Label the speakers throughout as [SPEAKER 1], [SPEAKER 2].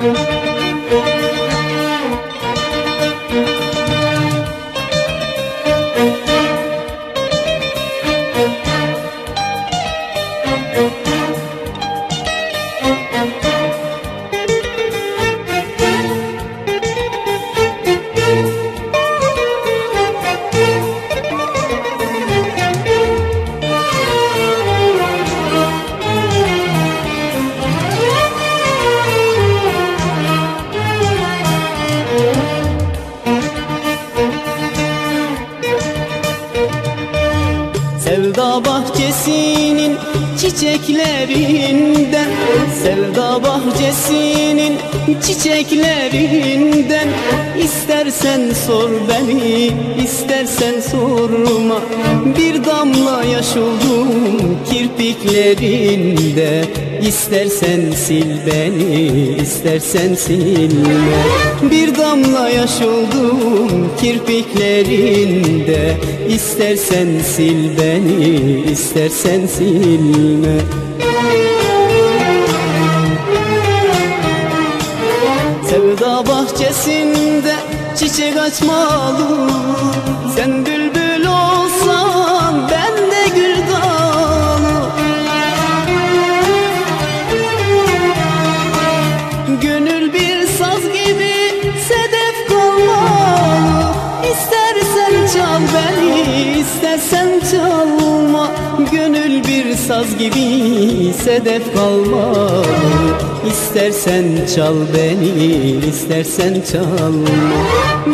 [SPEAKER 1] Música Sevda bahçesinin çiçeklerinden Sevda bahçesinin çiçeklerinden. İstersen sor beni, istersen sorma. Bir damla yaş oldum kirpiklerinde. İstersen sil beni, istersen silme. Bir damla yaş oldum kirpiklerinde. İstersen sil beni, istersen silme Sevda bahçesinde çiçek açmalı. Sen bülbül olsan ben de gül dalı Gönül bir saz gibi sedef kalmalı. İstersen çal beni, istersen çalma. Gönül bir saz gibi sedef kalmalı İstersen çal beni, istersen çalma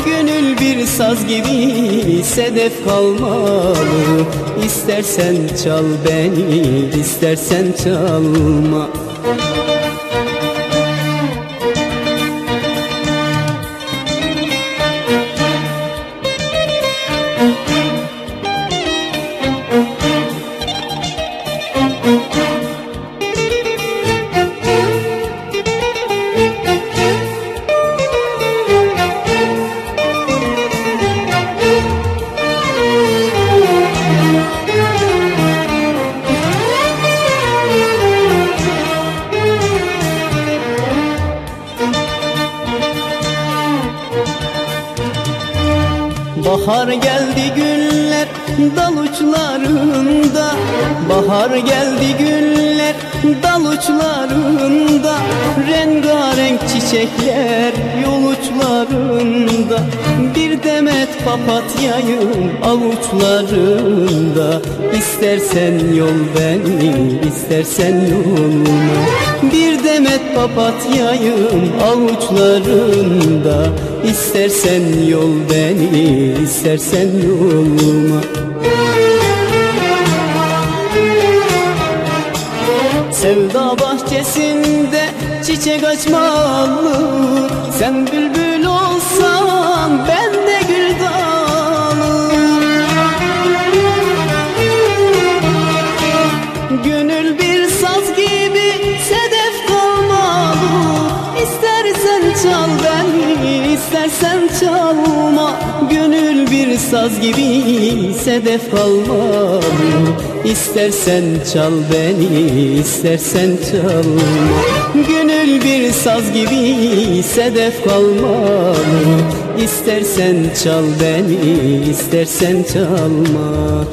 [SPEAKER 1] Gönül bir saz gibi sedef kalmalı. İstersen çal beni, istersen çalma Bahar geldi güller dal uçlarında. Bahar geldi güller dal uçlarında. Rengarenk çiçekler yol uçlarında. Bir demet papatyayım avuçlarında İstersen yol beni istersen yolma Bir demet papatyayım avuçlarında. İstersen yol beni istersen yolma Sevda bahçesinde çiçek açmalı. Sen bülbül olsan ben çal beni, istersen çalma. Gönül bir saz gibi sedef kalmalı İstersen çal beni, istersen çalma. Gönül bir saz gibi sedef kalmalı İstersen çal beni, istersen çalma